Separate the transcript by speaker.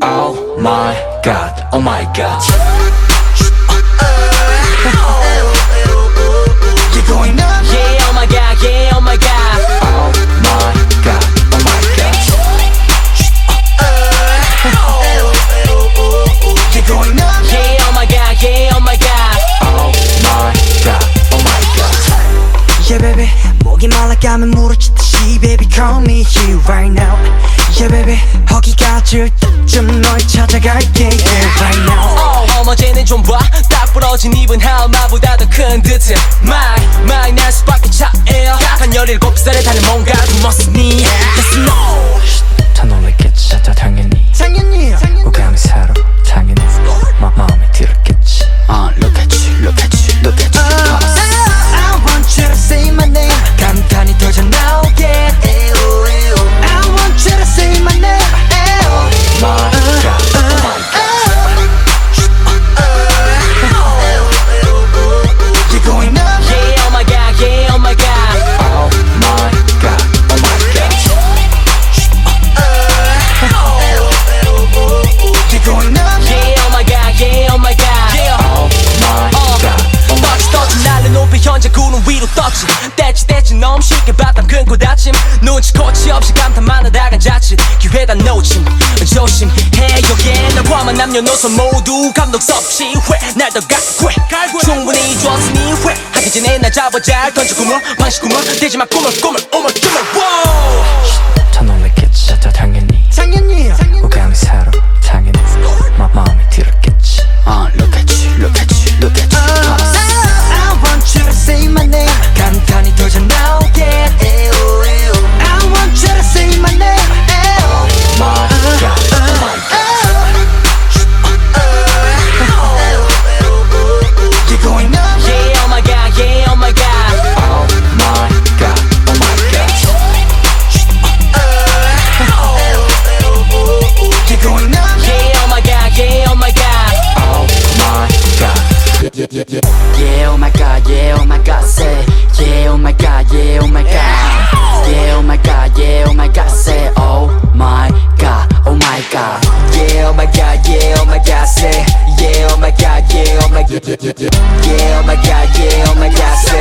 Speaker 1: Oh my god, oh my god.
Speaker 2: You're going up
Speaker 3: Yeah oh my god yeah oh my god
Speaker 1: Oh my god, oh my god.
Speaker 2: You're going up
Speaker 3: Yeah oh my god yeah oh my god
Speaker 1: Oh my god, oh my god.
Speaker 2: Yeah baby 목이 말라가면 물어치듯이 Baby call me here right now Yeah Baby 허기가 질 때쯤 널 찾아갈게. Yeah right now
Speaker 3: 어, 어머제는 좀봐딱 부러진 입은 하마보다 더 큰 듯해. My my 날 수밖에 차예요. 한 17살에 다는 뭔가 숨었으니 Let's 다짐 눈치코치 없이 감탄만 하다간 자칫 기회다 놓침 조심해. 여기에 날 포함한 남녀노소 모두 감독 섭취 회날더 갈괴 충분히 줬으니 회. 하기 전에 날 잡아 잘 던져 꿈을 방식 꿈을 대지마 꿈을 꿈을 꿈을 꿈을 wow.
Speaker 1: 더 놀랬겠지, 다 당연히.
Speaker 2: 당연히.
Speaker 1: 우감이 새로 당연히. 마, 마음에 들었겠지.
Speaker 4: Uh, look at you, look at you, look at you.
Speaker 2: yeah, yeah,
Speaker 3: yeah, oh my god, yeah, oh my god,
Speaker 2: say,
Speaker 3: yeah, oh my god, yeah, oh my god,
Speaker 4: yeah, oh my god, yeah, oh my god, say, oh my god, oh my god, yeah, oh my god, yeah, oh my god, say, yeah, oh my god, yeah, oh my god, yeah, oh my god, yeah, oh my god, say.